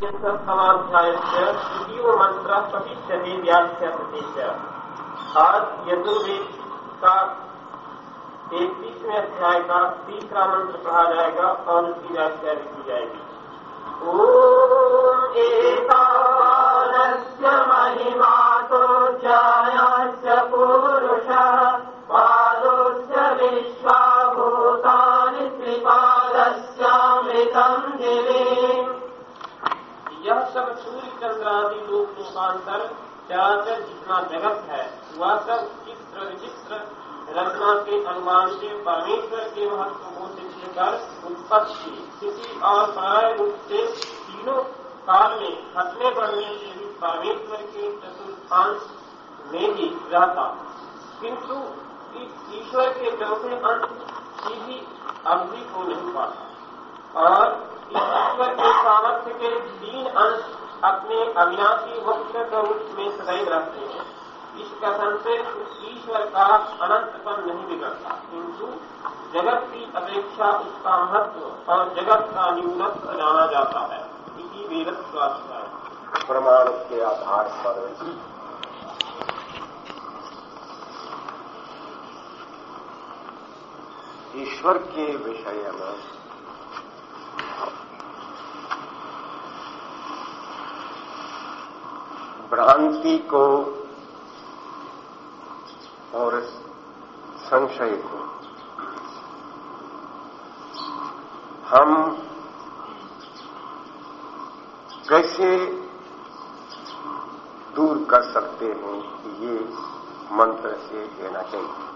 समाध्यायस्य तृतीयो मंत्र पठिष्यते व्याख्याते च आज यजुर्वेद का तैतीसवें अध्याय का तीसरा मंत्र पढ़ा जाएगा और उसकी व्याख्या लिखी जाएगी। ॐ एतावानस्य महिमातो जायस्य पुरुषः पादोस्य विश्वाभूतानि त्रिपादस्यामृतम् दिवे। यह सब सूर्य चंद्रादि लोक रूपांतर चराचर जितना जगत है, वह सब चित्र विचित्र रचना के अनुमान से परमेश्वर के महत्व को सिद्ध कर, उत्पत्ति, स्थिति और प्राय रूप से तीनों काल में घटने बढ़ने से भी परमेश्वर के चतुर्थांश में ही रहता। किंतु ईश्वर के चौथे अंश की भी अवधि को नहीं पाता। और ईश्वर के सामर्थ्य के तीन अंश अपने अविनाशी वक्र रूप में सदैव रहते हैं इस कथन से ईश्वर का अनंतपन नहीं बिगड़ता किंतु जगत की अपेक्षा उसका महत्व और जगत का न्यूनत्व जाना जाता है इसी वेदत स्वास्थ्य प्रमाण के आधार पर ईश्वर के विषय में भ्रांति को और संशय को। हम कैसे दूर कर सकते हैं ये मंत्र से देना चाहिए?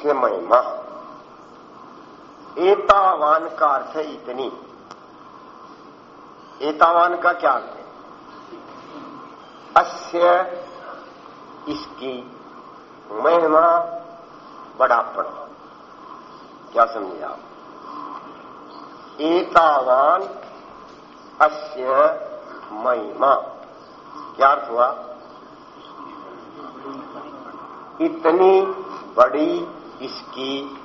एतावान महिमा। एतावान का अर्थ है इतनी। एतावान का क्या अर्थ है? अस्य इसकी महिमा बड़ापन। क्या समझे आप? एतावान अस्य महिमा। क्या अर्थ हुआ? इतनी बड़ी इसकी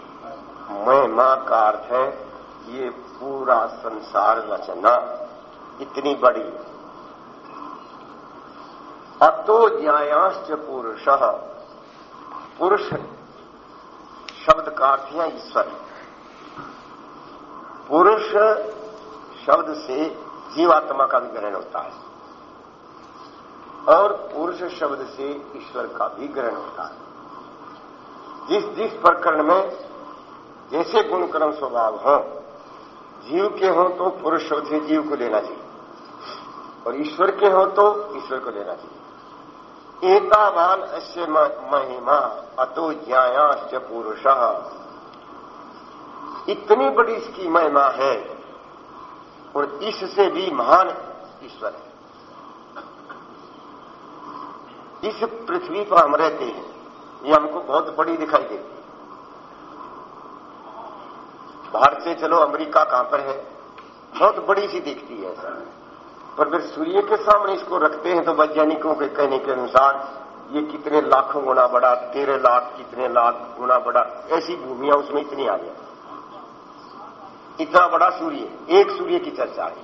महिमा का अर्थ है ये पूरा संसार रचना। इतनी बड़ी। अतो ज्ञायाश्च पुरुष। पुरुष शब्द का अर्थ है ईश्वर। पुरुष शब्द से जीवात्मा का भी ग्रहण होता है। और पुरुष शब्द से ईश्वर का भी ग्रहण होता है। जिस जिस प्रकरण में जैसे गुण कर्म स्वभाव हो, जीव के हो तो पुरुष से जीव को लेना चाहिए। और ईश्वर के हो तो ईश्वर को लेना चाहिए। एतावान अश्य महिमा अतो ज्ञायाश्च पुरुष। इतनी बड़ी इसकी महिमा है और इससे भी महान ईश्वर है। इस पृथ्वी पर हम रहते हैं। ये हमको बहुत बड़ी दिखाई देती भारत से चलो, अमेरिका कहाँ पर है? बहुत बड़ी सी दिखती है ऐसा। पर फिर सूर्य के सामने इसको रखते हैं तो वैज्ञानिकों के कहने के अनुसार, ये कितने लाखों गुना बड़ा, तेरह लाख कितने लाख गुना बड़ा, ऐसी भूमिया उसमें इतनी आ गया इतना बड़ा सूर्य, एक सूर्य की चर्चा है।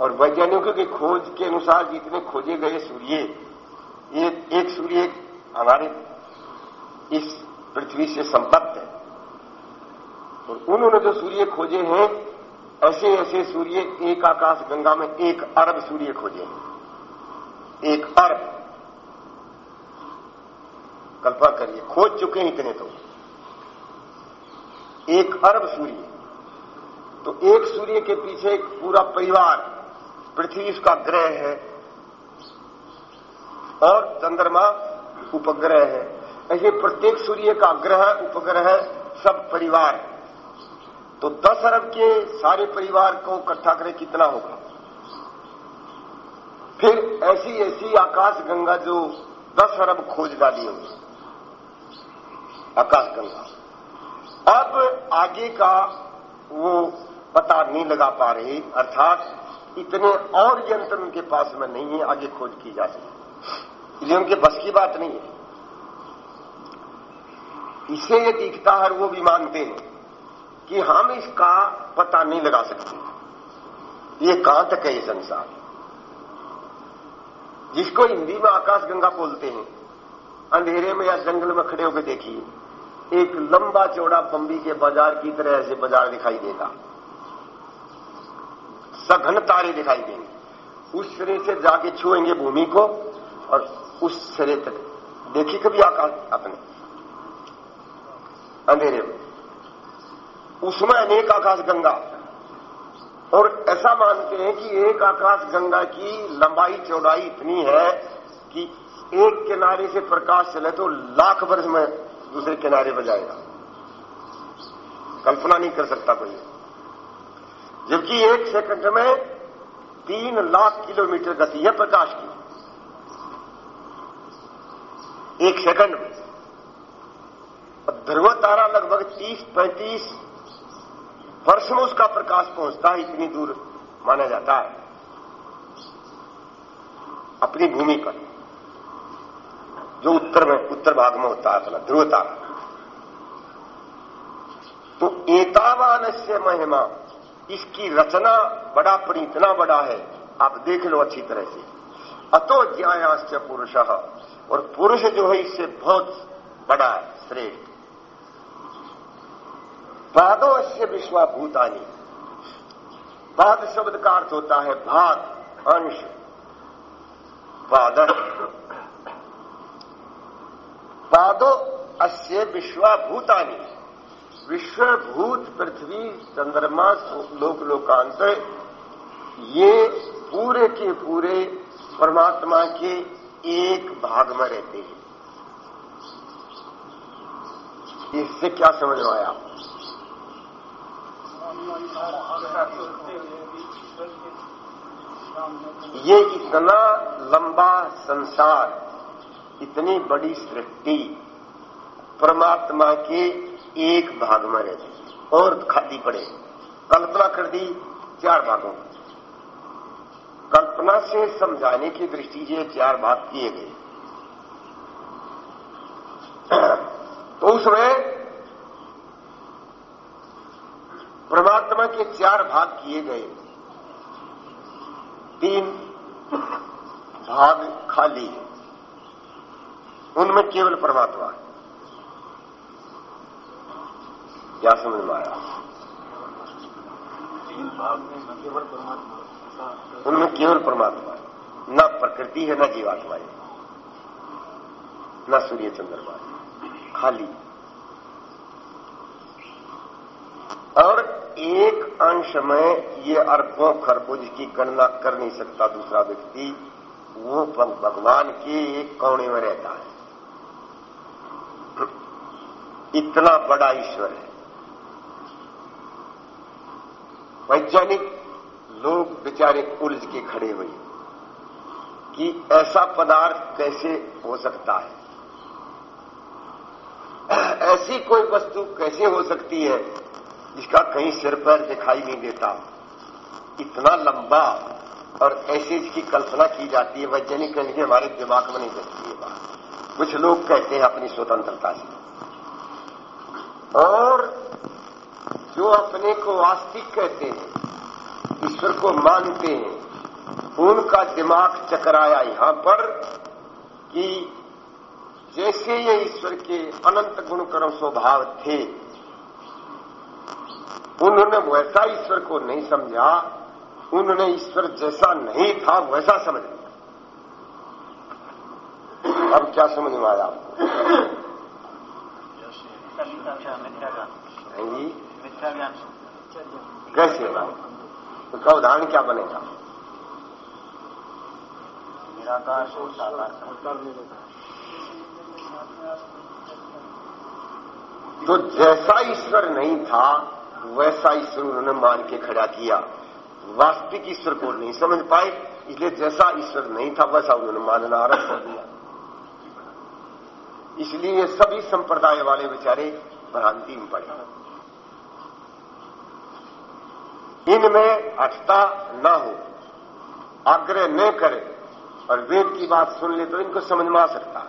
और वैज्ञानिकों की खोज के अनुसार जितने खोजे गए सूर्य एक सूर्य हमारे इस पृथ्वी से संबद्ध है। और उन्होंने जो सूर्य खोजे हैं ऐसे ऐसे सूर्य एक आकाश गंगा में एक अरब सूर्य खोजे हैं। एक अरब। कल्पना करिए, खोज चुके हैं इतने तो। एक अरब सूर्य। तो एक सूर्य के पीछे एक पूरा परिवार, पृथ्वी उसका ग्रह है। और चंद्रमा उपग्रह है। ऐसे प्रत्येक सूर्य का ग्रह, उपग्रह सब परिवार है। तो दस अरब के सारे परिवार को इकट्ठा करें, कितना होगा? फिर ऐसी ऐसी आकाश गंगा जो दस अरब खोज डाली होगी। आकाश गंगा। अब आगे का वो पता नहीं लगा पा रही, अर्थात इतने और यंत्र उनके पास में नहीं है, आगे खोज की जा सके इसलिए उनके बस की बात नहीं है। इसे ये दिखता है वो भी मानते हैं कि हम इसका पता नहीं लगा सकते। ये कहाँ तक है ये संसार? जिसको हिंदी में आकाश गंगा बोलते हैं, अंधेरे में या जंगल में खड़े होकर देखिए, एक लंबा चौड़ा बम्बी के बाज़ार की तरह से बाज़ार दिखाई देगा। सघन तारे दिखाई देंगे। उस सिरे से जाके छुएँगे भूमि को और उस सिरे तक। देखिए कभी आकाश? अपने। अंधेरे में। उसमें अनेक आकाश गंगा। और ऐसा मानते हैं कि एक आकाश गंगा की लंबाई, चौड़ाई इतनी है कि एक किनारे से प्रकाश चले तो लाख वर्ष में दूसरे किनारे पर जाएगा। कल्पना नहीं कर सकता कोई। जबकि एक सेकंड में तीन लाख किलोमीटर गति है प्रकाश की। एक सेकंड में। ध्रुव तारा लगभग 30-35 वर्ष में उसका प्रकाश पहुँचता है, इतनी दूर माना जाता है। अपनी भूमि पर, जो उत्तर में, उत्तर भाग में होता है अपना, ध्रुव तारा। तो एतावान से महिमा, इसकी रचना बड़ा पर इतना बड़ा है, आप देख लो अच्छी तरह से। अतो ज्यायाश्च पुरुष। और पुरुष जो है इससे बहुत बड़ा है श्रेष्ठ। पादो अश्य विश्वाभूतानी। पाद शब्द का अर्थ होता है भाग, अंश। पाद। पादो अश्य विश्वाभूतानी। विश्वभूत पृथ्वी, चंद्रमा, लोक लोकांत। ये पूरे के पूरे परमात्मा के एक भाग में रहते हैं। इससे क्या समझ में आया ये इतना लंबा संसार, इतनी बड़ी सृष्टि परमात्मा के एक भाग में रहती और खाली पड़े कल्पना कर दी, चार भागों कल्पना से समझाने की दृष्टि से चार भाग किए गए। तो उसमें परमात्मा के चार भाग किए गए। तीन भाग खाली है। उनमें केवल परमात्मा है। क्या समझ में आया? तीन भाग में केवल परमात्मा उनमें केवल परमात्मा न प्रकृति है, न जीवात्मा है। न सूर्य चंद्रमा है। खाली। और एक अंश में ये अरबों खरबों जिसकी गणना कर नहीं सकता दूसरा व्यक्ति, वो भगवान के एक कोने में रहता है। इतना बड़ा ईश्वर है। वैज्ञानिक लोग बेचारे उलझ के खड़े हुए कि ऐसा पदार्थ कैसे हो सकता है? ऐसी कोई वस्तु कैसे हो सकती है जिसका कहीं सिर पैर दिखाई नहीं देता? इतना लंबा और ऐसे इसकी कल्पना की जाती है, वैज्ञानिक की हमारे दिमाग में नहीं बैठती है बात। कुछ लोग कहते हैं अपनी स्वतंत्रता से। और जो अपने को आस्तिक कहते हैं ईश्वर को मानते हैं। उनका दिमाग चकराया यहाँ पर कि जैसे ये ईश्वर के अनंत गुणकर्म स्वभाव थे उन्होंने वैसा ईश्वर को नहीं समझा उन्होंने ईश्वर जैसा नहीं था वैसा समझ लिया। अब क्या समझ में आया आपको? कैसे उसका उदाहरण क्या बनेगा निराकार तो जैसा ईश्वर नहीं था वैसा ईश्वर उन्होंने मान के खड़ा किया। वास्तविक ईश्वर को नहीं समझ पाए इसलिए जैसा ईश्वर नहीं था वैसा उन्होंने मानना आरंभ कर दिया। इसलिए सभी संप्रदाय वाले बेचारे भ्रांति में पड़े। इनमें अटता न हो, आग्रह न करे, और वेद की बात सुन ले तो इनको समझ में आ सकता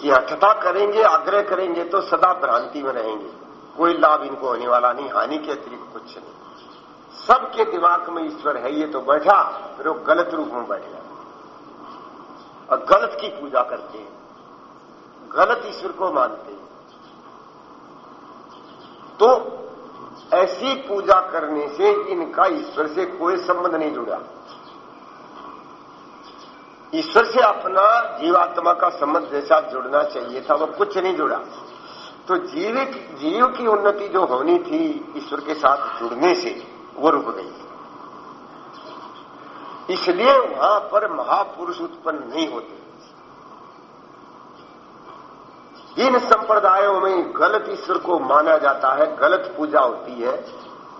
ये हठता करेंगे, आग्रह करेंगे तो सदा भ्रांति में रहेंगे। कोई लाभ इनको होने वाला नहीं, हानि के अतिरिक्त कुछ नहीं। सबके दिमाग में ईश्वर है, ये तो बैठा, फिर वो गलत रूप में बैठ गया। और गलत की पूजा करते हैं। गलत ईश्वर को मानते हैं। तो ऐसी पूजा करने से इनका ईश्वर से कोई संबंध नहीं जुड़ा। ईश्वर से अपना जीवात्मा का संबंध जैसा जुड़ना चाहिए था, वो कुछ नहीं जुड़ा। तो जीव जीव की उन्नति जो होनी थी ईश्वर के साथ जुड़ने से, वो रुक गई। इसलिए वहाँ पर महापुरुष उत्पन्न नहीं होते। इन संप्रदायों में गलत ईश्वर को माना जाता है, गलत पूजा होती है,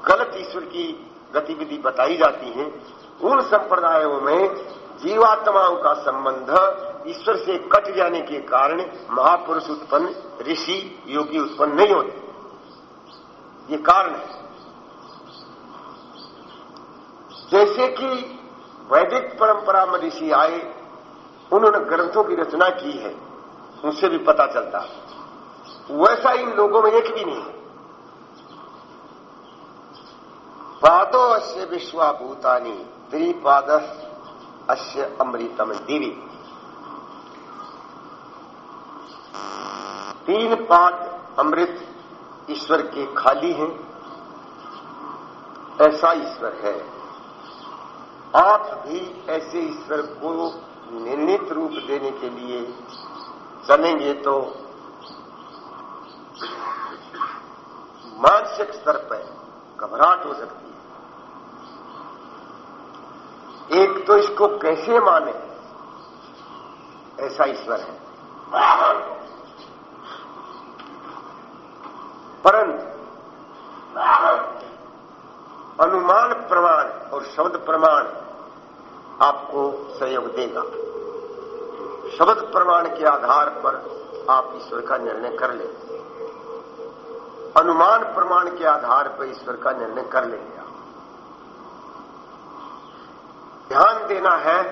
गलत ईश्वर की गतिविधि बताई जाती है। उन संप्रदायों में जीवात्माओं का संबंध ईश्वर से कट जाने के कारण महापुरुष उत्पन्न, ऋषि, योगी उत्पन्न नहीं होते। ये कारण है। जैसे कि वैदिक परंपरा में ऋषि आए, उन्होंने ग्रंथों की रचना की है। उनसे भी पता चलता। वैसा इन लोगों में एक भी नहीं। पादो अश्य विश्वाभूतानी त्रिपाद अश्य अमृतम देवी। तीन पाद अमृत ईश्वर के खाली हैं। ऐसा ईश्वर है। आप भी ऐसे ईश्वर को निर्णित रूप देने के लिए चलेंगे तो मानसिक स्तर पर घबराहट हो सकती है। एक तो इसको कैसे माने? ऐसा ईश्वर है। परंतु अनुमान प्रमाण और शब्द प्रमाण आपको सहयोग देगा। शब्द प्रमाण के आधार पर आप ईश्वर का निर्णय कर ले। अनुमान प्रमाण के आधार पर ईश्वर का निर्णय कर लेंगे ध्यान देना है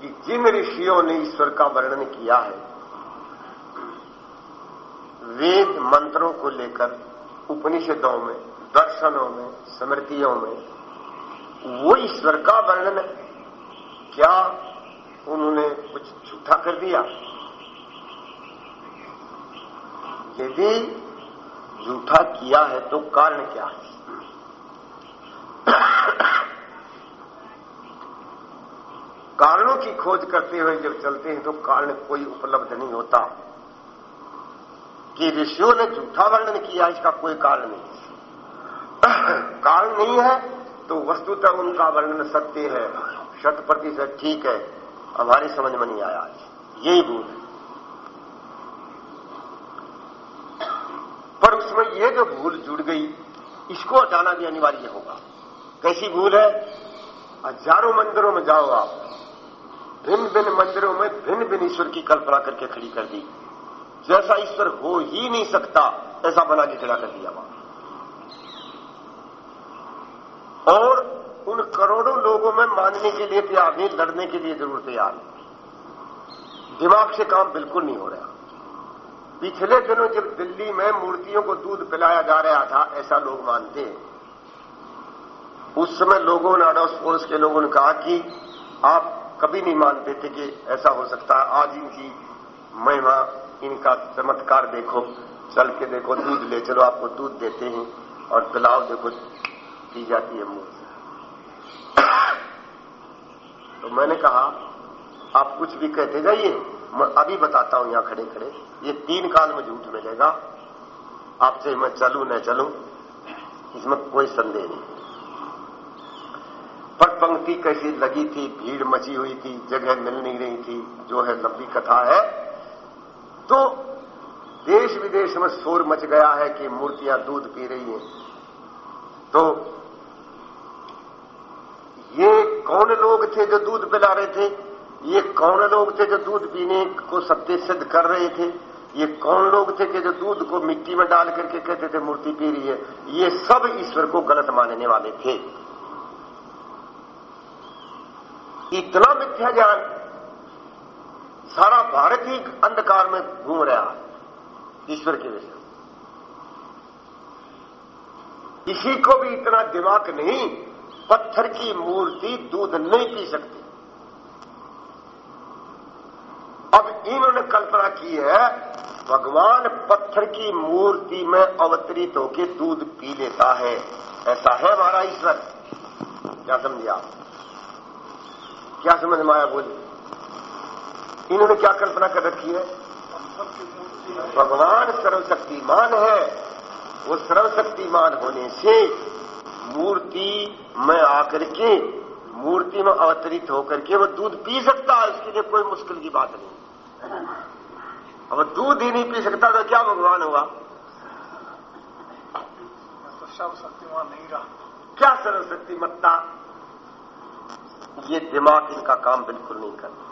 कि जिन ऋषियों ने ईश्वर का वर्णन किया है, वेद मंत्रों को लेकर, उपनिषदों में, दर्शनों में स्मृतियों में, वो ईश्वर का वर्णन क्या उन्होंने कुछ झूठा कर दिया। यदि झूठा किया है तो कारण क्या है? कारणों की खोज करते हुए जब चलते हैं तो कारण कोई उपलब्ध नहीं होता। कि ऋषियों ने झूठा वर्णन किया, इसका कोई कारण नहीं। कारण नहीं है तो वस्तुतः उनका वर्णन सत्य है, शत प्रतिशत ठीक है। हमारी समझ में नहीं आया आज। यही भूल है। पर उसमें यह जो भूल जुड़ गई, इसको हटाना भी अनिवार्य होगा। कैसी भूल है? हज़ारों मंदिरों में जाओ आप। भिन्न भिन्न मंदिरों में भिन्न भिन्न ईश्वर की कल्पना करके खड़ी कर दी। जैसा ईश्वर हो ही नहीं सकता, ऐसा बना के खड़ा कर दिया वहाँ। और उन करोड़ों लोगों में मानने के लिए तैयार नहीं, लड़ने के लिए ज़रूर तैयार नहीं। दिमाग से काम बिल्कुल नहीं हो रहा। पिछले दिनों जब दिल्ली में मूर्तियों को दूध पिलाया जा रहा था, ऐसा लोग मानते हैं। उस समय लोगों ने अड़ोस पड़ोस के लोगों ने कहा कि आप कभी नहीं मानते थे कि ऐसा हो सकता है। आज इनकी महिमा, इनका चमत्कार देखो, चल के देखो, दूध ले चलो, आपको दूध देते हैं और पिलाओ देखो की जाती है मुँह तो मैंने कहा, आप कुछ भी कहते जाइए, मैं अभी बताता हूँ यहाँ खड़े खड़े, ये तीन काल में झूठ मिलेगा। आपसे मैं चलू, न चलू, इसमें कोई संदेह नहीं। पर पंक्ति कैसी लगी थी, भीड़ मची हुई थी, जगह मिल नहीं रही थी, जो है लंबी कथा है। तो देश विदेश में शोर मच गया है कि मूर्तियाँ दूध पी रही हैं। तो कौन लोग थे जो दूध पिला रहे थे? ये कौन लोग थे जो दूध पीने को सत्य सिद्ध कर रहे थे? ये कौन लोग थे कि जो दूध को मिट्टी में डाल करके कहते थे, मूर्ति पी रही है ये सब ईश्वर को गलत मानने वाले थे। इतना मिथ्या ज्ञान सारा भारत ही अंधकार में घूम रहा ईश्वर के विषय किसी को भी इतना दिमाग नहीं पत्थर की मूर्ति दूध नहीं पी सकती। अब इन्होंने कल्पना की है, भगवान पत्थर की मूर्ति में अवतरित होकर दूध पी लेता है। ऐसा है हमारा ईश्वर। क्या समझे आप? क्या समझ में आया बोलिए? इन्होंने क्या कल्पना कर रखी है? भगवान सर्वशक्तिमान है। वो सर्वशक्तिमान होने से मूर्ति में आकर के मूर्ति में अवतरित होकर के वो दूध पी सकता है उसके लिए कोई मुश्किल की बात नहीं। अब दूध ही नहीं पी सकता तो क्या भगवान हुआ? तो सर्वशक्तिमान नहीं रहा। क्या सर्वशक्तिमत्ता ये दिमाग इनका काम बिल्कुल नहीं करता।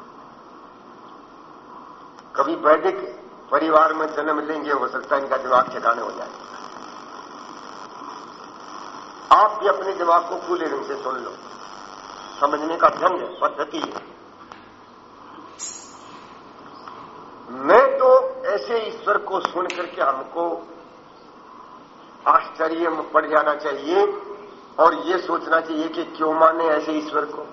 कभी वैदिक परिवार में जन्म लेंगे हो सकता है इनका दिमाग ठिकाने हो जाए। आप भी अपने दिमाग को खुले ढंग से सुन लो। समझने का ढंग है, पद्धति है। मैं तो ऐसे ईश्वर को सुन करके हमको आश्चर्य में पड़ जाना चाहिए और ये सोचना चाहिए कि क्यों माने ऐसे ईश्वर को।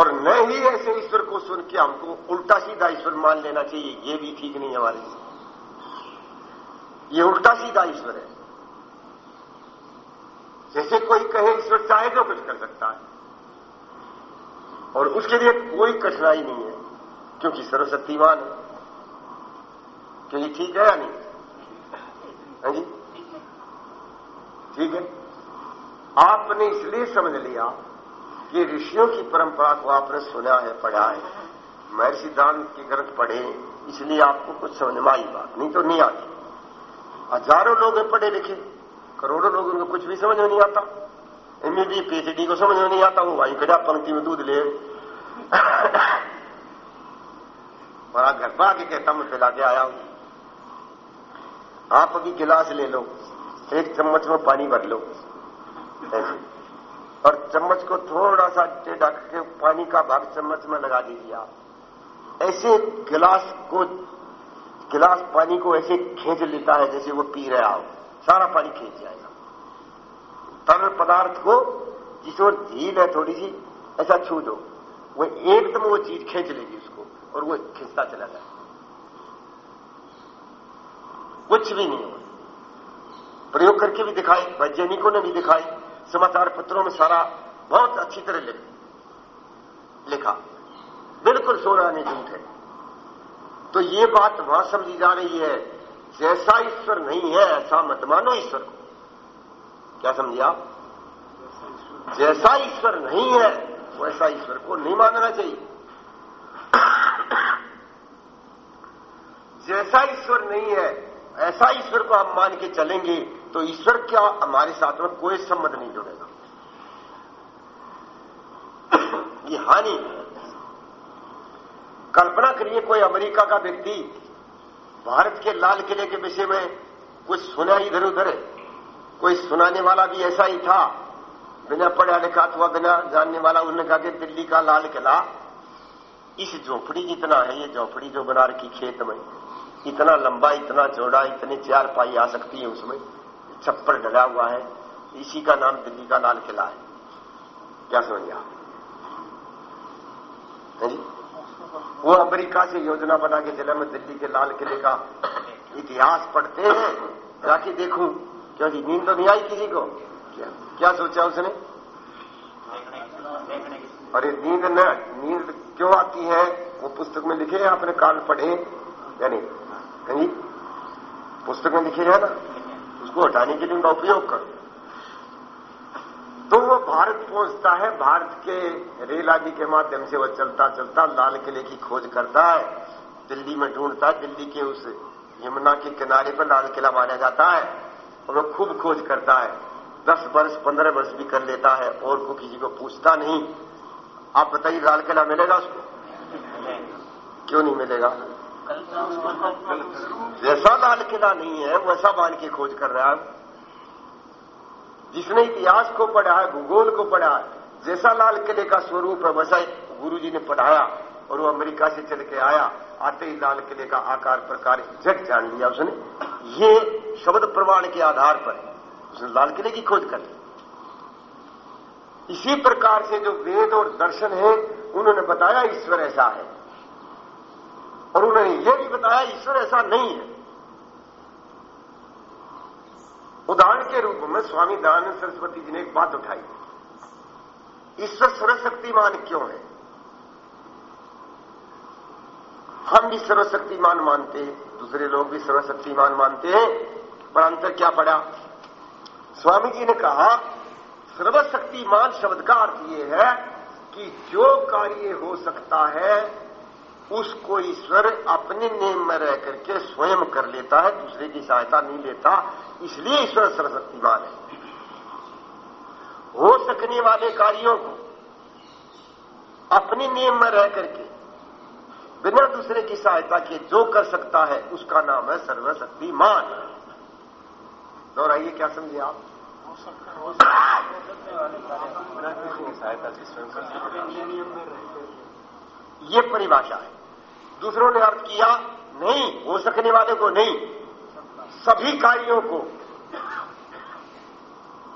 और न ही ऐसे ईश्वर को सुन के हमको उल्टा सीधा ईश्वर मान लेना चाहिए, ये भी ठीक नहीं हमारे लिए। ये उल्टा सीधा ईश्वर है। जैसे कोई कहे, ईश्वर चाहे तो कुछ कर सकता है। और उसके लिए कोई कठिनाई नहीं है, क्योंकि सर्वशक्तिमान है। क्या ये ठीक है या नहीं? है जी? ठीक है। आपने इसलिए समझ लिया कि ऋषियों की परंपरा को आपने सुना है, पढ़ा है। महर्षि सिद्धांत की ग्रंथ पढ़े, इसलिए आपको कुछ समझ में आई बात। नहीं तो नहीं आती। हज़ारों लोग हैं पढ़े लिखे। करोड़ों लोगों को कुछ भी समझ में नहीं आता। एमए बी पीएचडी को समझ में नहीं आता, वो वहीं खड़ा पंक्ति में दूध ले। बड़ा घर पर आके कहता मैं पिला के आया हूँ। आप अभी गिलास ले लो, एक चम्मच में पानी भर लो। और चम्मच को थोड़ा सा टेढ़ा करके पानी का भाग चम्मच में लगा दीजिए आप। ऐसे गिलास को, गिलास पानी को ऐसे खींच लेता है जैसे वो पी रहा हो। सारा पानी खींच जाएगा। तरल पदार्थ को जिसमें झील है थोड़ी सी ऐसा छू दो। वो एकदम वो चीज़ खींच लेगी उसको और वो खींचता चला जाए कुछ भी नहीं हो प्रयोग करके भी दिखाई वैज्ञानिकों ने भी दिखाई समाचार पत्रों में सारा बहुत अच्छी तरह लिख, लिखा। बिल्कुल सोना नहीं झूठ है। तो ये बात वहाँ समझी जा रही है जैसा ईश्वर नहीं है, ऐसा मत मानो ईश्वर को। क्या समझे आप? जैसा ईश्वर नहीं है, वैसा ईश्वर को नहीं मानना चाहिए। जैसा ईश्वर नहीं है, ऐसा ईश्वर को हम मान के चलेंगे तो ईश्वर क्या हमारे साथ में कोई संबंध नहीं जुड़ेगा। ये हानि है। कल्पना करिए कोई अमेरिका का व्यक्ति भारत के लाल किले के विषय में कुछ सुना इधर उधर कोई सुनाने वाला भी ऐसा ही था। बिना पढ़ा लिखा अथवा बिना जानने वाला उन्होंने कहा कि दिल्ली का लाल किला इस झोपड़ी जितना है, ये झोपड़ी जो बना रखी खेत में, इतना लंबा, इतना चौड़ा, इतनी चार पाई आ सकती है उसमें। छप्पर डला हुआ है। इसी का नाम दिल्ली का लाल किला है। क्या समझ आप? जी? वो अमेरिका से योजना बना के चला मैं दिल्ली के लाल किले का इतिहास पढ़ते हैं। जाके देखूँ। क्योंकि नींद तो नहीं आई किसी को। क्या क्या सोचा उसने? अरे नींद न, नींद क्यों आती है? वो पुस्तक में लिखे हैं, आपने काल पढ़े। यानी, कहीं पुस्तक में लिखे है ना, उसको हटाने के लिए उनका उपयोग करो। तो वो भारत पहुँचता है, भारत के रेल आदि के माध्यम से वो चलता चलता लाल किले की खोज करता है। दिल्ली में ढूंढता है, दिल्ली के उस यमुना के किनारे पर लाल किला माना जाता है। और वो खूब खोज करता है। दस वर्ष, पंद्रह वर्ष भी कर लेता है, और को किसी को पूछता नहीं। आप बताइए, लाल किला मिलेगा उसको? क्यों नहीं मिलेगा? जैसा लाल किला नहीं है, वैसा मान की खोज कर रहा है। जिसने इतिहास को पढ़ा है, भूगोल को पढ़ा जैसा लाल किले का स्वरूप है, वैसा गुरु जी ने पढ़ाया और वो अमेरिका से चल के आया, आते ही लाल किले का आकार, प्रकार झट जान लिया उसने। ये शब्द प्रमाण के आधार पर उसने लाल किले की खोज कर ली। इसी प्रकार से जो वेद और दर्शन है, उन्होंने बताया ईश्वर ऐसा है। और उन्होंने यह भी बताया ईश्वर ऐसा नहीं है। उदाहरण के रूप में स्वामी दयानंद सरस्वती जी ने एक बात उठाई। ईश्वर सर्वशक्तिमान क्यों है? हम भी सर्वशक्तिमान मानते हैं, दूसरे लोग भी सर्वशक्तिमान मानते हैं, पर अंतर क्या पड़ा? स्वामी जी ने कहा, सर्वशक्तिमान शब्द का अर्थ यह है कि जो कार्य हो सकता है उसको ईश्वर अपने नियम में रह करके स्वयं कर लेता है दूसरे की सहायता नहीं लेता इसलिए ईश्वर सर्वशक्तिमान है। हो सकने वाले कार्यों को अपने नियम में रह करके बिना दूसरे की सहायता के जो कर सकता है उसका नाम है सर्वशक्तिमान। दोहराइए क्या समझे आप? सहायता से स्वयं ये परिभाषा है। दूसरों ने अर्थ किया, नहीं, हो सकने वाले को नहीं। सभी कार्यों को,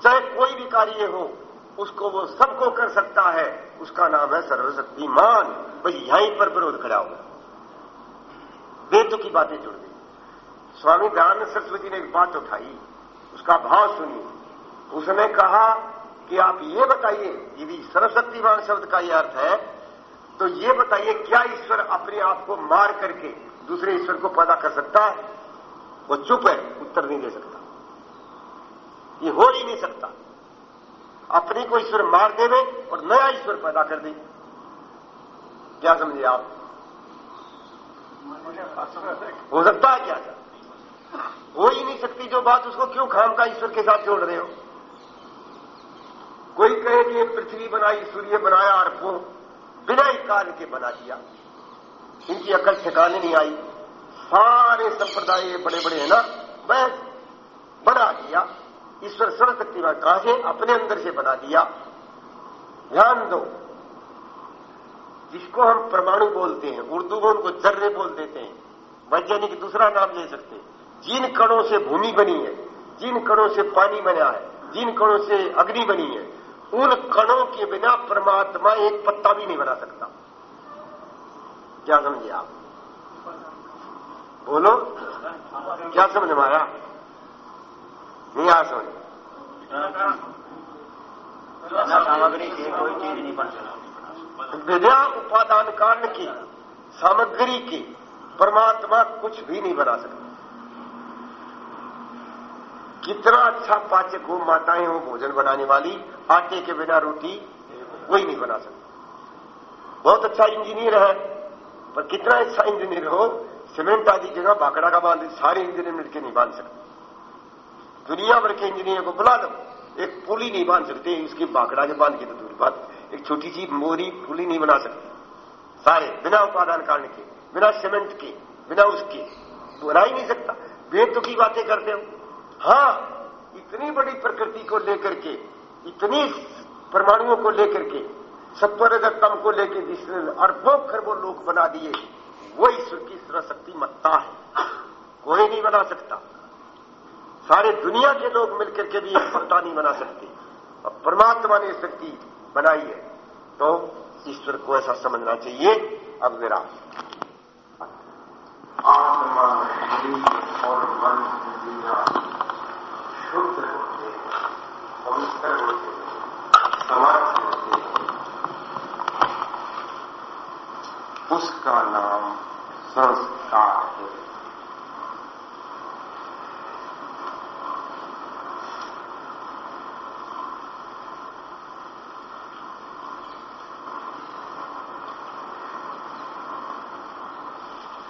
चाहे कोई भी कार्य हो, उसको वो सबको कर सकता है। उसका नाम है सर्वशक्तिमान। भाई, यहीं पर विरोध खड़ा होगा वेदों की बातें जुड़ गई। स्वामी दयानंद सरस्वती ने एक बात उठाई। उसका भाव सुनी उसने कहा कि आप ये बताइए यदि सर्वशक्तिमान शब्द का यह अर्थ है तो ये बताइए, क्या ईश्वर अपने आप को मार करके दूसरे ईश्वर को पैदा कर सकता है? वो चुप है, उत्तर नहीं दे सकता। ये हो ही नहीं सकता। अपने को ईश्वर मार देवे और नया ईश्वर पैदा कर दे। क्या समझे आप? हो सकता है क्या? हो ही नहीं सकती जो बात, उसको क्यों खाम का ईश्वर के साथ जोड़ रहे हो? कोई कहे कि पृथ्वी बनाई, सूर्य बनाया वो बिना काल के बना दिया। इनकी अकल ठिकाने नहीं आई। सारे संप्रदाय बड़े बड़े हैं ना बस बना दिया। ईश्वर सर्वशक्तिमान कहाँ अपने अंदर से बना दिया। ध्यान दो, जिसको हम परमाणु बोलते हैं, उर्दू में उनको जर्रे बोल देते हैं, वैज्ञानिक दूसरा नाम ले सकते हैं। जिन कणों से भूमि बनी है, जिन कणों से पानी बना है, जिन कणों से अग्नि बनी है उन कणों के बिना परमात्मा एक पत्ता भी नहीं बना सकता। क्या समझे आप? बोलो। क्या समझ में आया नहीं आ समझ। सामग्री की कोई चीज़ नहीं बन सकती। विद्या उपादान कारण की सामग्री की परमात्मा कुछ भी नहीं बना सकता। कितना अच्छा पाचक हो माताएँ हो भोजन बनाने वाली, आटे के बिना रोटी कोई नहीं बना सकता। बहुत अच्छा इंजीनियर है, पर कितना अच्छा इंजीनियर हो सीमेंट आदि जगह बाकड़ा का बाँध, सारे इंजीनियर मिलकर नहीं बाँध सकते। दुनिया भर के इंजीनियर को बुला दो एक पुली नहीं बाँध सकते इसकी बाकड़ा के बाँध के तो दूर बात एक छोटी सी मोरी पुली नहीं बना सकती। सारे, बिना उपादान कारण के, बिना सीमेंट के, बिना उसके, बना ही नहीं सकता। वेद की बातें करते हो। हाँ, इतनी बड़ी प्रकृति को लेकर के, इतनी परमाणुओं को लेकर के, सत्वरजतम को लेकर जिसने अरबों खरबों लोग बना दिए वो ईश्वर की सर्वशक्ति मत्ता है। कोई नहीं बना सकता। सारे दुनिया के लोग मिलकर के भी एक पत्ता नहीं बना सकते। और परमात्मा ने शक्ति बनाई है तो ईश्वर को ऐसा समझना चाहिए। अब मेरा आत्मा और मन शुद्ध होते पवित्र होते समर्थ होते उसका नाम संस्कार है।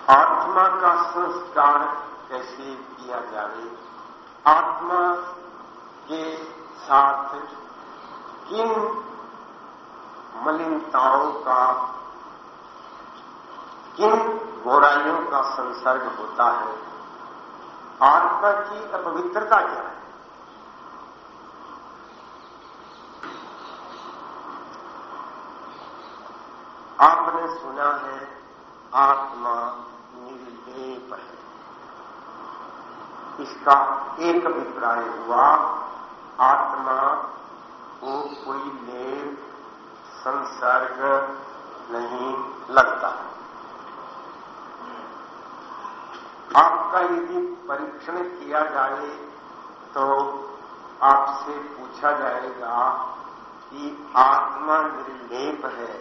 आत्मा का संस्कार कैसे किया जाए? आत्मा के साथ किन मलिनताओं का, किन बुराइयों का संसर्ग होता है? आत्मा की अपवित्रता क्या है? आपने सुना है, आत्मा निर्लेप है। इसका एक अभिप्राय हुआ, आत्मा को कोई लेप संसर्ग नहीं लगता। आपका यदि परीक्षण किया जाए तो आपसे पूछा जाएगा कि आत्मा निर्लेप है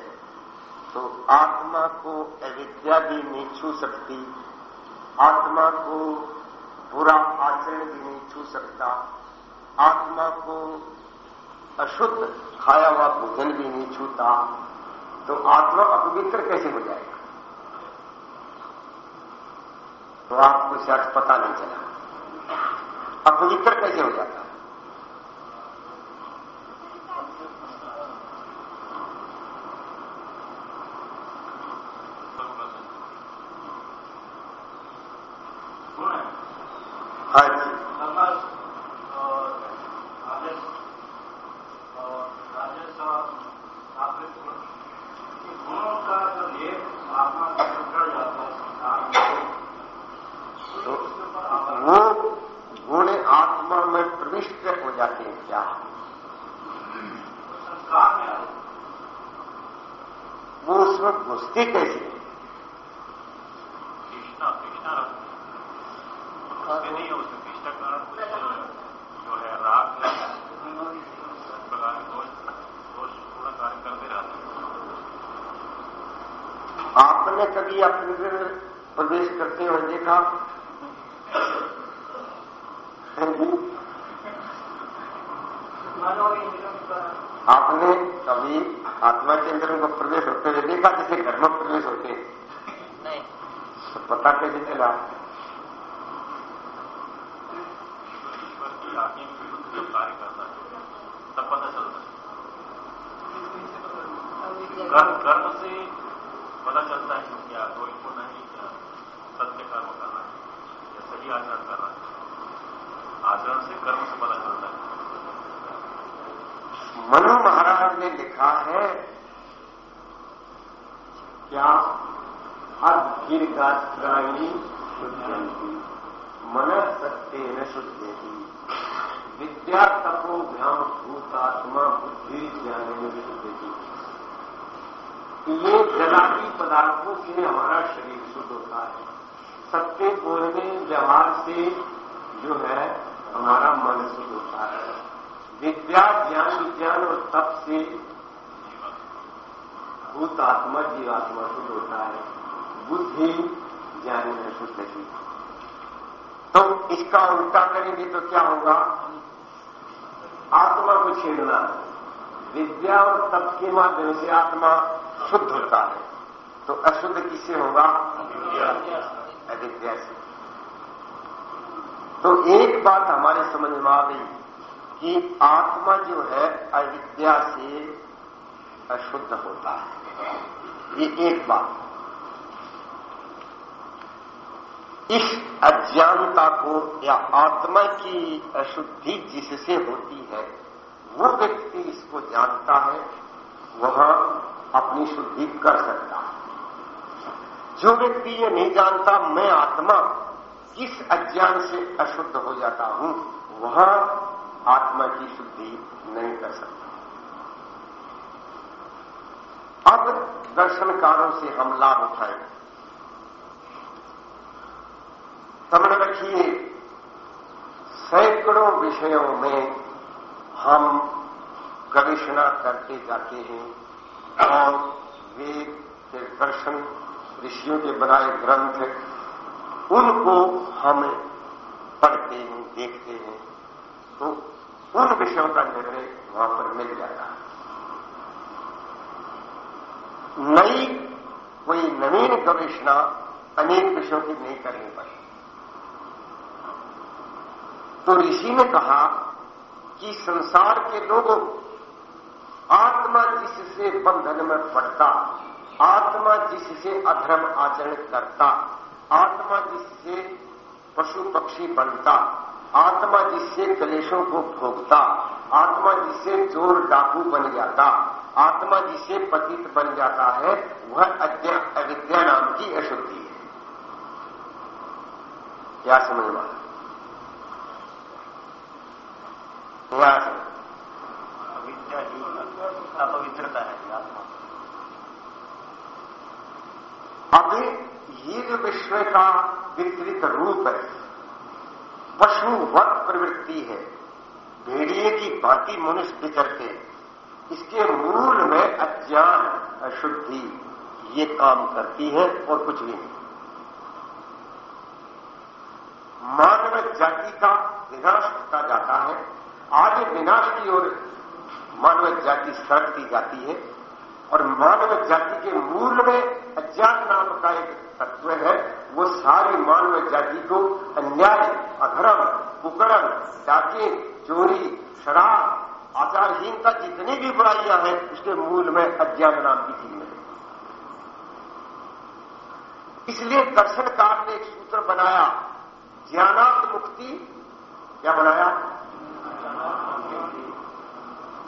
तो आत्मा को अविद्या भी नहीं छू सकती। आत्मा को बुरा आचरण भी नहीं छू सकता। आत्मा को अशुद्ध, खाया हुआ भोजन भी नहीं छूता। तो आत्मा अपवित्र कैसे हो जाएगा? तो आपको शायद पता नहीं चला। अपवित्र कैसे हो जाता हाँ जी वो गुण आत्मा में प्रविष्ट हो जाते हैं क्या वो उसमें घुसते कैसे कृष्णा कृष्णा उसके नहीं है उसमें कृष्णा कारण कुछ जो है राग इस प्रकार के दोष दोषपूर्ण कार्य करते रहते हैं आपने कभी अपने अंदर प्रवेश करते हुए देखा है जी? आपने कभी आत्मा के अंदर उनका प्रवेश होते हुए देखा जैसे घर में प्रवेश होते? नहीं। तो पता कैसे चला ईश्वर की आज्ञा के विरुद्ध कार्य करता है तब पता चलता है कर्म कर्म से पता चलता है कि क्या है क्या सत्य कर्म करना है या सही आचरण करना है। आचरण से कर्म से पता चलता है। मनु महाराज ने लिखा है, क्या अदीर्घात्राणी शुद्धि मन सत्य न शुद्धि विद्या तपो भ्याम भूतात्मा बुद्धि ज्ञान में शुद्धि ये जलाती पदार्थों से हमारा शरीर शुद्ध होता है। सत्य बोलने, व्यवहार से जो है, हमारा मन शुद्ध होता है। विद्या, ज्ञान, विज्ञान और तप से भूतात्मा, जीवात्मा शुद्ध होता है। बुद्धि, ज्ञान में शुद्ध की तो इसका उल्टा करेंगे तो क्या होगा? आत्मा को छेड़ना। विद्या और तप के माध्यम से आत्मा शुद्ध होता है। तो अशुद्ध किससे होगा? अविद्या से। तो एक बात हमारे समझ में आ गई। कि आत्मा जो है अविद्या से अशुद्ध होता है। ये एक बात। इस अज्ञानता को या आत्मा की अशुद्धि जिससे होती है, वो व्यक्ति इसको जानता है, वह अपनी शुद्धि कर सकता है। जो व्यक्ति ये नहीं जानता, मैं आत्मा किस अज्ञान से अशुद्ध हो जाता हूँ, वह आत्मा की शुद्धि नहीं कर सकता। अब दर्शनकारों से हम लाभ उठाएँ। समझ रखिए, सैकड़ों विषयों में हम गवेषणा करते जाते हैं और वेद के दर्शन ऋषियों के बनाए ग्रंथ, उनको हम पढ़ते हैं, देखते हैं। तो उन विषयों का निर्णय वहाँ पर मिल जाता। नई कोई नवीन गवेषणा अनेक विषयों की नहीं करनी पड़ी। तो ऋषि ने कहा कि संसार के लोगों आत्मा जिससे बंधन में पड़ता, आत्मा जिससे अधर्म आचरण करता, आत्मा जिससे पशु पक्षी बनता आत्मा जिससे कलेशों को भोगता आत्मा जिससे चोर डाकू बन जाता आत्मा जिसे पतित बन जाता है वह अविद्या नाम की अशुद्धि है। क्या समझ में अविद्या अपवित्रता है आत्मा। अभी ये जो विश्व का विस्तृत रूप है। पशुवत प्रवृत्ति है। भेड़िए की भांति मनुष्य विचरते इसके मूल में अज्ञान अशुद्धि, ये काम करती है और कुछ भी नहीं। मानव जाति का विनाश होता जाता है। आज विनाश की ओर मानव जाति सड़कती जाती है और मानव जाति के मूल में अज्ञान नाम का एक तत्व है। वो सारी मानव जाति को अन्याय, अधर्म, कुकर्म डाके चोरी, शराब, आचारहीनता जितनी भी बुराइयाँ हैं, उसके मूल में अज्ञान नाम की चीज़ है इसलिए दर्शनकार ने एक सूत्र बनाया, ज्ञानात् मुक्ति, क्या बनाया?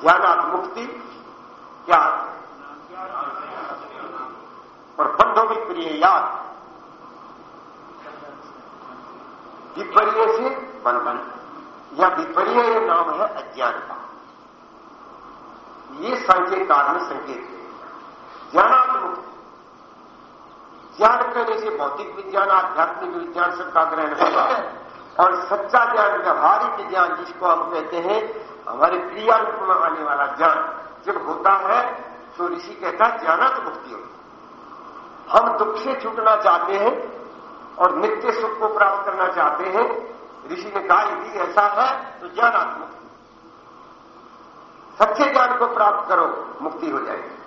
ज्ञानात् मुक्ति, क्या? और बंधो प्रिय याद। विपर्य से बंधन। या विपर्य नाम है अज्ञान का ये संकेतकार में संकेत ज्ञानात्मक ज्ञान करने से भौतिक विज्ञान, आध्यात्मिक विज्ञान सबका ग्रहण होगा और सच्चा ज्ञान, व्यवहारिक ज्ञान जिसको हम कहते हैं, हमारे क्रिया रूप में आने वाला ज्ञान जब होता है तो ऋषि कहता है ज्ञानात मुक्ति होगी हम दुख से छूटना चाहते हैं और नित्य सुख को प्राप्त करना चाहते हैं, ऋषि ने कहा, यदि ऐसा है तो ज्ञानात्मक। सच्चे ज्ञान को प्राप्त करो, मुक्ति हो जाएगी।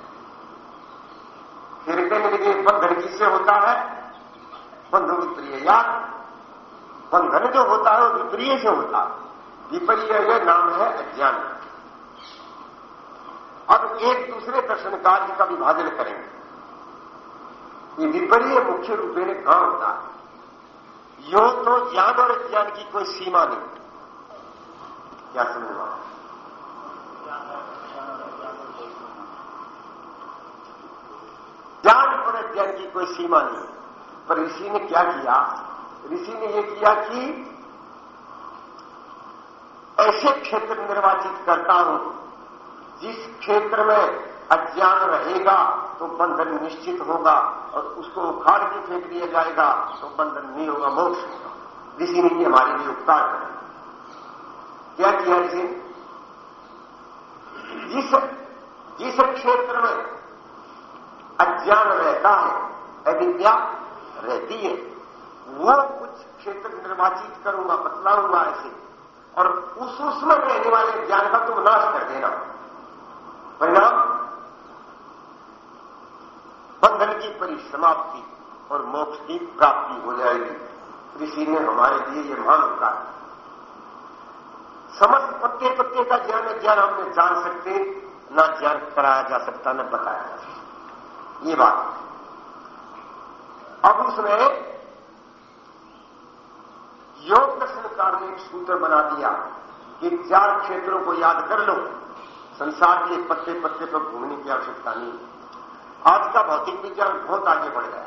फिर कहने लगे बंधन किससे होता है? बंधु विप्रिय याद बंधन जो होता है, वो विप्रिय से होता है। विपरीय नाम है अज्ञान। अब एक दूसरे दर्शन कार्य का विभाजन करेंगे। ये विपरीय मुख्य रूप में कहाँ होता है? यो तो ज्ञान और ज्ञान की कोई सीमा नहीं। क्या समझना ज्ञान और अज्ञान की कोई सीमा नहीं। पर ऋषि ने क्या किया? ऋषि ने यह किया कि ऐसे क्षेत्र निर्वाचित करता हूँ, जिस क्षेत्र में अज्ञान रहेगा तो बंधन निश्चित होगा और उसको उखाड़ के फेंक दिया जाएगा तो बंधन नहीं होगा, मोक्ष ऋषि ने हमारे लिए उपकार करें क्या किया ऋषि? जिस जिस क्षेत्र में अज्ञान रहता है, अविद्या रहती है, वो कुछ क्षेत्र निर्वाचित करूँगा, बतलाऊँगा ऐसे, और उस उसमें रहने वाले ज्ञान का तुम नाश कर देना। परिणाम? बंधन की परिसमाप्ति और मोक्ष की प्राप्ति हो जाएगी। ऋषि ने हमारे लिए ये मान रखा है। समस्त पत्ते पत्ते का ज्ञान ज्ञान हमने जान सकते, न ज्ञान कराया जा सकता, न बताया जा सकता। ये बात। अब उसने योग दर्शनकार ने एक सूत्र बना दिया कि चार क्षेत्रों को याद कर लो। संसार के पत्ते पत्ते पर घूमने की आवश्यकता नहीं। आज का भौतिक विज्ञान बहुत आगे बढ़ गया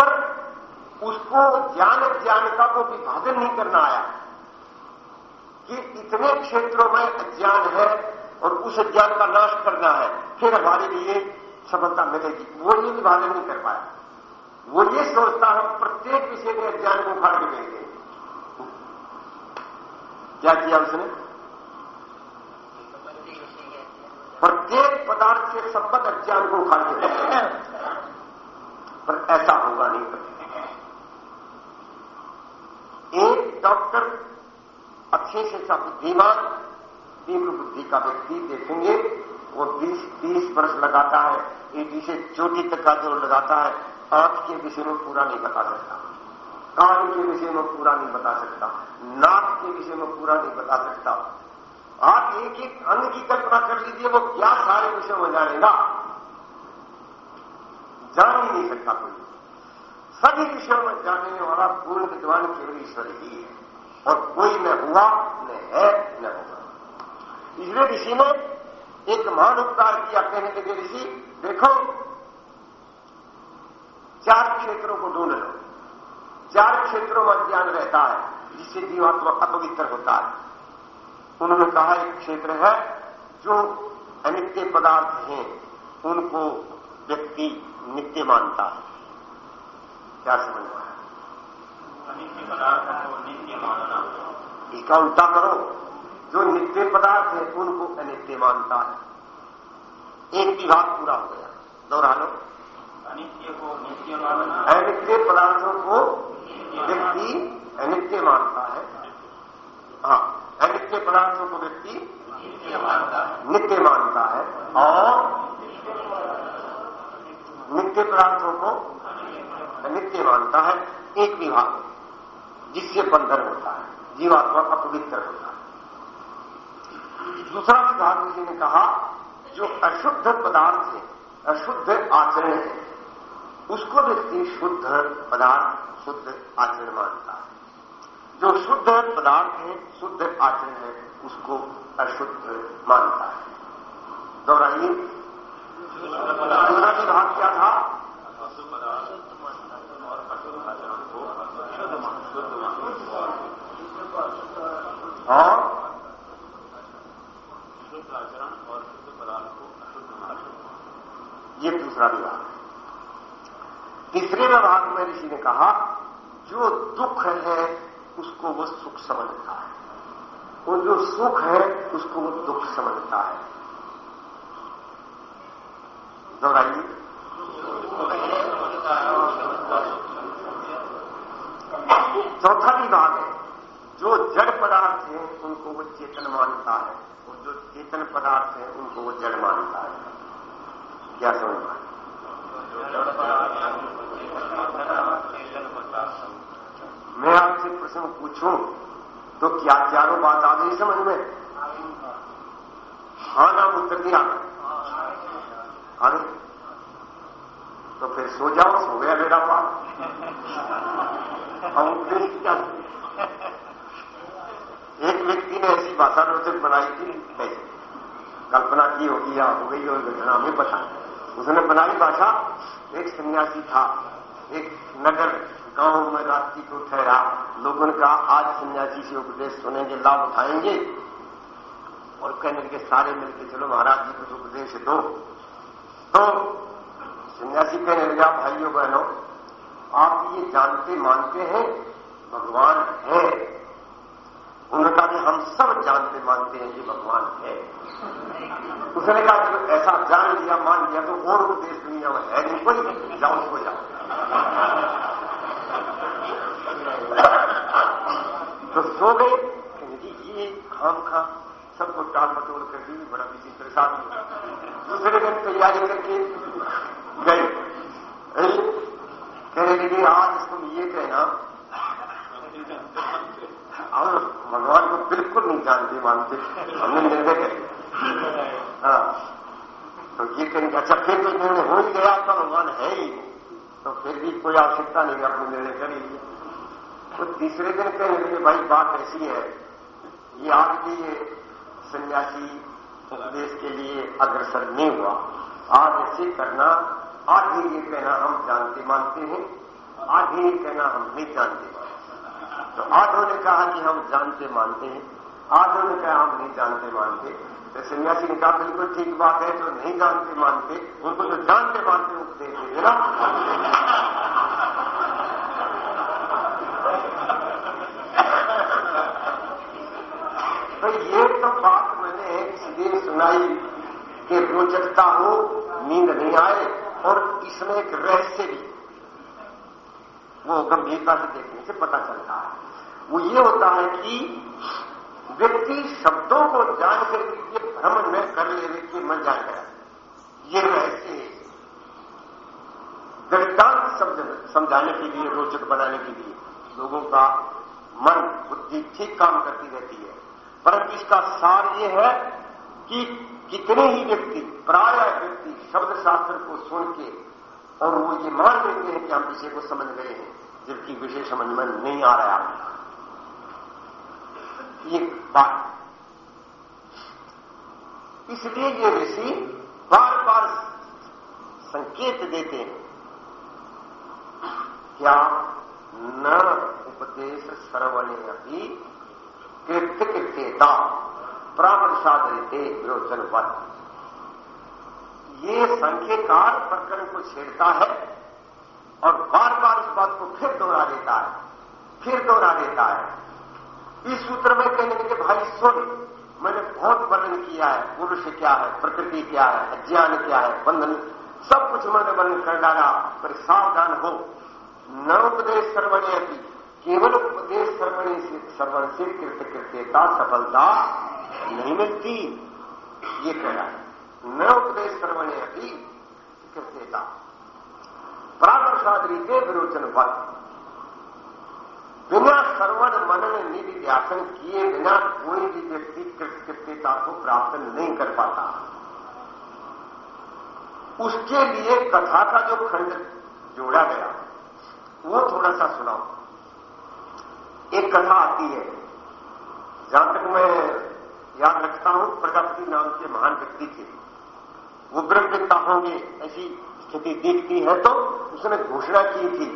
पर उसको ज्ञान ज्ञान का वो विभाजन नहीं करना आया। कि इतने क्षेत्रों में अज्ञान है और उस ज्ञान का नाश करना है, फिर हमारे लिए सफलता मिलेगी। वो ये विभाजन नहीं कर पाया। वो ये सोचता हम प्रत्येक विषय में अज्ञान को उखाड़ के देंगे क्या किया उसने? प्रत्येक पदार्थ से संबद्ध अज्ञान को उखाड़ के पर ऐसा होगा नहीं। एक डॉक्टर अच्छे से बुद्धिमान, तीव्र बुद्धि का व्यक्ति देखेंगे, वो 20 30 वर्ष लगाता है ईडी से चोटी तक का ज़ोर लगाता है, आँख के विषय में पूरा नहीं बता सकता। कान के विषय में पूरा नहीं बता सकता। नाक के विषय में पूरा नहीं बता सकता। आप एक एक अंग की कल्पना कर लीजिए, वो क्या सारे विषय में जानेगा जान ही नहीं सकता कोई। सभी विषयों में जानने वाला पूर्ण विद्वान केवल ईश्वर ही है। और कोई न हुआ, न है, न होगा। इसलिए ऋषि ने एक महान उपकार किया कहने लगे ऋषि, देखो, चार क्षेत्रों को ढूंढ लो। चार क्षेत्रों में ज्ञान रहता है, जिससे जीवात्मा अपवित्र होता है। उन्होंने कहा एक क्षेत्र है जो अनित्य पदार्थ हैं उनको व्यक्ति नित्य मानता है। क्या समझ रहा है अनित्य पदार्थ को नित्य मानना। इसका उल्टा करो। जो नित्य पदार्थ है उनको अनित्य मानता है। एक विभाग पूरा हो गया। दोहरा लो अनित्य को नित्य मानना। अनित्य पदार्थों को व्यक्ति अनित्य मानता है। हाँ। अनित्य पदार्थों को व्यक्ति नित्य मानता है नित्य है और नित्य पदार्थों को अनित्य मानता है। एक विभाग जिससे बंधन होता है, जीवात्मा अपवित्र होता है। दूसरा विभाग जी ने कहा, जो अशुद्ध पदार्थ है, अशुद्ध आचरण है, उसको व्यक्ति शुद्ध पदार्थ, शुद्ध आचरण मानता है। जो शुद्ध पदार्थ है, शुद्ध आचरण है, उसको अशुद्ध मानता है। दोहराइए। दूसरा विभाग क्या था? और शुद्ध आचरण और शुद्ध पदार्थ को अशुद्ध मान ये दूसरा विभाग। है तीसरे विभाग में ऋषि ने कहा, जो दुख है उसको वो सुख समझता है। वो जो सुख है, उसको वो दुख समझता है। दोहराइए। चौथा विभाग है। जो जड़ पदार्थ है, उनको वो चेतन मानता है। और जो चेतन पदार्थ है, उनको वो जड़ मानता है। क्या समझ में आया? मैं आपसे प्रश्न पूछूँ तो क्या चारों बात आ गई समझ में? हाँ ना उत्तर दिया अरे तो फिर सो जाओ, सो गया मेरा पाप हम एक व्यक्ति ने ऐसी भाषा रोचक बनाई थी कैसे कल्पना की होगी, या हो गई, और घटना में पता। उसने बनाई भाषा, एक सन्यासी था, एक नगर गाँव में रात्रि को ठहरा। लोगों ने कहा, आज सन्यासी से उपदेश सुनेंगे, लाभ उठाएँगे। और कहने के सारे मिलकर चलो, महाराज जी कुछ उपदेश दो। तो सन्यासी कहने लगा भाइयों, बहनों, आप ये जानते, मानते हैं, भगवान है। उन्होंने कहा हम सब जानते, मानते हैं कि भगवान है। उसने कहा कि तो ऐसा जान लिया, मान लिया तो और उपदेश दुनिया में है नहीं, कोई जाओ, उसको जाओ। तो सो गए। कि ये खाम खा सबको टाल मटोल कर दी, बड़ा विचित्र साथ दूसरे दिन तैयारी करके गए। कहने लगे, आज तुम ये कहना, हम भगवान को बिल्कुल नहीं जानते, मानते। हमने निर्णय कर हाँ। तो ये कहेंगे अच्छा फिर तो निर्णय हो ही गया आपका भगवान है ही तो फिर भी कोई आवश्यकता नहीं अपने निर्णय कर तो तीसरे दिन कहने लगे भाई बात ऐसी है, ये भी ये सन्यासी उपदेश के लिए अग्रसर नहीं हुआ। आज ऐसे करना, आज ही ये कहना हम जानते मानते हैं, आज ही ये कहना हम नहीं जानते। तो आज उन्होंने कहा कि हम जानते मानते हैं आज उन्होंने कहा हम नहीं जानते मानते। तो सन्यासी ने कहा, बिल्कुल ठीक बात है, जो नहीं जानते मानते, उनको जो जानते मानते उपदेश देना। तो ये तो बात मैंने इसलिए सुनाई कि रोचकता हो, नींद नहीं आए और इसमें एक रहस्य भी। वो गंभीरता से देखने से पता चलता है। वो ये होता है कि व्यक्ति शब्दों को जान करके ये भ्रम न कर लेने के मन जान गया ये रहस्य गणितांत समझाने के लिए, रोचक बनाने के लिए लोगों का मन, बुद्धि ठीक काम करती रहती है। परंतु इसका सार ये है कि कितने ही व्यक्ति, प्राय व्यक्ति शब्द शास्त्र को सुन के और वो ये मान लेते हैं कि हम विषय को समझ गए हैं, जबकि विषय समझ में नहीं आ रहा है। ये बात। इसलिए ये ऋषि बार बार संकेत देते हैं, क्या न उपदेश श्रवणे अभी कृत्य कृत्यता प्राप्रसादते विरोचन पद ये संख्यकार प्रकरण को छेड़ता है और बार बार उस बात को फिर दोहरा देता है, फिर दोहरा देता है। इस सूत्र में कहने लगे, भाई, सुन, मैंने बहुत वर्णन किया है, पुरुष क्या है, प्रकृति क्या है, अज्ञान क्या है, बंधन, सब कुछ मैंने वर्णन कर डाला, पर सावधान हो। न उपदेश सर्वणे केवल उपदेश सर्वणे से सर्वन से कृत कृत्यता सफलता नहीं मिलती। ये कहना है। न उपदेश सर्वणे अभी कृत्यता। प्राप्रसाद रीते विरोचन पद बिना श्रवण मनन निधि ध्यान किए बिना कोई भी व्यक्ति कृत्यता को प्राप्त नहीं कर पाता। उसके लिए कथा का जो खंड जोड़ा गया, वो थोड़ा सा सुनाओ। एक कथा आती है। जहाँ तक मैं याद रखता हूँ, प्रजापति नाम के महान व्यक्ति थे। वो ब्रह्मविद्ता होंगे, ऐसी स्थिति देखती है तो उसने घोषणा की थी।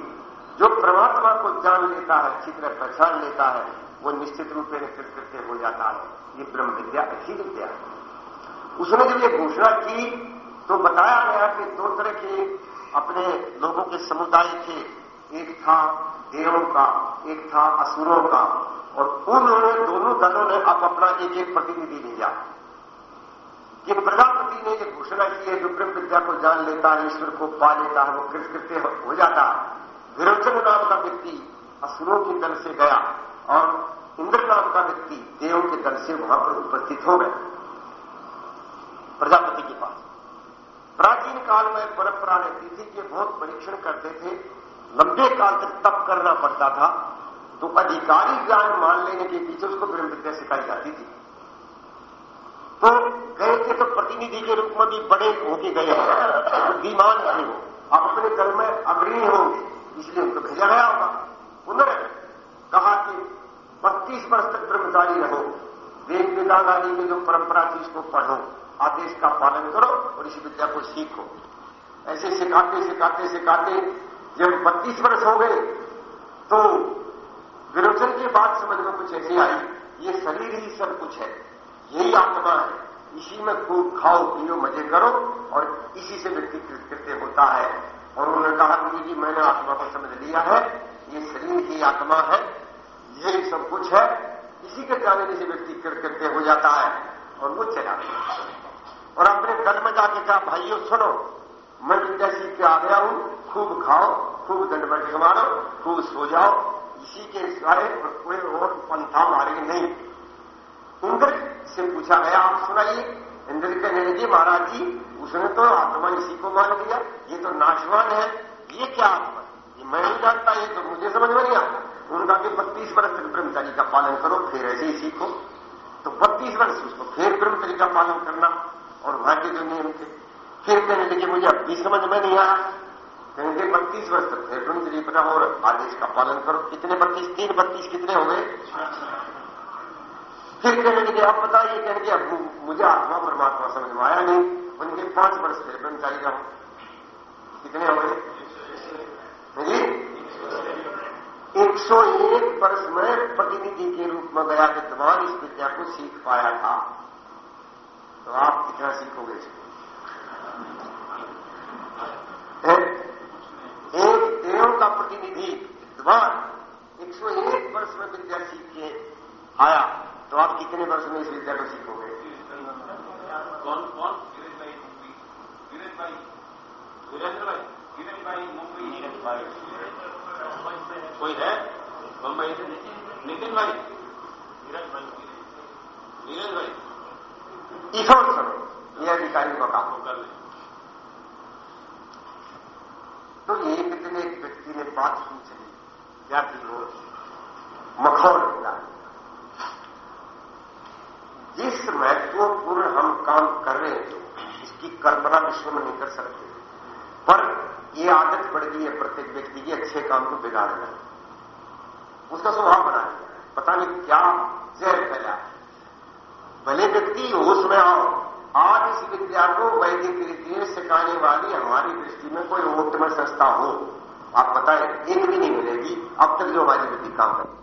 जो परमात्मा को जान लेता है अच्छी तरह पहचान लेता है, वो निश्चित रूप में कृत्य हो जाता है। ये ब्रह्म विद्या अच्छी विद्या है। उसने जब ये घोषणा की तो बताया गया कि दो तरह के अपने लोगों के समुदाय थे। एक था देवों का, एक था असुरों का, और उन्होंने, दोनों दलों ने अब अपना एक एक प्रतिनिधि भेजा ये प्रजापति ने ये घोषणा की है, जो ब्रह्म विद्या को जान लेता है, ईश्वर को पा लेता है, वो कृतकृत्य हो जाता है। विरोचन नाम का व्यक्ति असुरों के दल से गया, और इंद्र नाम का व्यक्ति देवों के दल से वहाँ पर उपस्थित हो गए प्रजापति के पास। प्राचीन काल में परंपरा रहती थी कि बहुत परीक्षण करते थे लंबे काल तक तप करना पड़ता था तो अधिकारी ज्ञान मान लेने के पीछे उसको ब्रह्म विद्या सिखाई जाती थी। तो गए थे तो प्रतिनिधि के रूप में भी बड़े होके गए हैं। बुद्धिमान थे वो। आप अपने कल में अग्रणी होंगे, इसलिए उनको भेजा गया होगा। उन्होंने कहा कि बत्तीस वर्ष तक ब्रह्मचारी रहो। वेद आदि की जो परंपरा थी उसको पढ़ो। आदेश का पालन करो और इस विद्या को सीखो। ऐसे सिखाते सिखाते सिखाते जब बत्तीस वर्ष हो गए तो विरोचन की बात समझ में कुछ ऐसी आई, ये शरीर ही सब कुछ है, यही आत्मा है। इसी में खूब खाओ, पियो, मज़े करो और इसी से व्यक्ति कृत्य होता है। और उन्होंने कहा कि जी, मैंने आत्मा को समझ लिया है, ये शरीर ही आत्मा है ये सब कुछ है। इसी के जाने से व्यक्ति कृत्य हो जाता है और वो चला और अपने दल में जाके कहा, भाइयों, सुनो मैं विद्या सीख के आ गया हूँ, खूब खाओ, खूब दंड बैठ मारो खूब सो जाओ। इसी के सिवाय कोई और पंथा मारे नहीं। इंद्र से पूछा गया, आप सुनाइए। इंद्र कहने लगे, महाराज जी, उसने तो आत्मा इसी को मान लिया, ये तो नाशवान है। ये क्या आत्मा? ये मैं नहीं जानता, ये तो मुझे समझ में नहीं आता। उनका कि बत्तीस वर्ष तक ब्रह्मचारी का पालन करो, फिर ऐसे ही सीखो। तो बत्तीस वर्ष उसको फिर ब्रह्मचरी का पालन करना और के जो नियम थे। फिर कहने लगे मुझे अब भी समझ में नहीं आया कहेंगे बत्तीस वर्ष तक थे फिर ब्रह्मचरी बना और आदेश का पालन करो कितने बत्तीस तीन बत्तीस कितने हो गए फिर कहने लगे अब बताइए कहने के अब मुझे आत्मा परमात्मा समझ में आया नहीं उनके पाँच वर्ष फिर ब्रह्मचारी रहो कितने हो गए एक सौ एक वर्ष में प्रतिनिधि के रूप में गया विद्वान इस विद्या को सीख पाया था तो आप कितना सीखोगे इसको एक देव का प्रतिनिधि विद्वान एक सौ एक वर्ष में विद्या सीख के आया। तो आप कितने वर्ष में इस विद्या को सीखोगे? कौन कौन? वीरेंद्र भाई वीरेंद्र भाई। वीरेंद्र भाई। मुंबई। नीरज भाई। कोई है? मुंबई से नितिन भाई। नीरज भाई। नीरज भाई। ईश्वर समय यह अधिकारी का काम। कर ले तो एक दिन एक व्यक्ति ने बात पूछ ली क्या थी वो मखौल किया जिस महत्वपूर्ण हम काम कर रहे हैं, इसकी कल्पना विश्व में नहीं कर सकते। पर ये आदत पड़ गई है प्रत्येक व्यक्ति की, अच्छे काम को बिगाड़ना उसका स्वभाव बना पता नहीं क्या जहर फैला। भले व्यक्ति होश में आओ आज इस विद्या को वैदिक रीतियाँ सिखाने वाली हमारी दृष्टि में कोई उत्तम संस्था हो। आप बताएँ, एक भी नहीं मिलेगी, अब तक जो हमारी विधि काम करती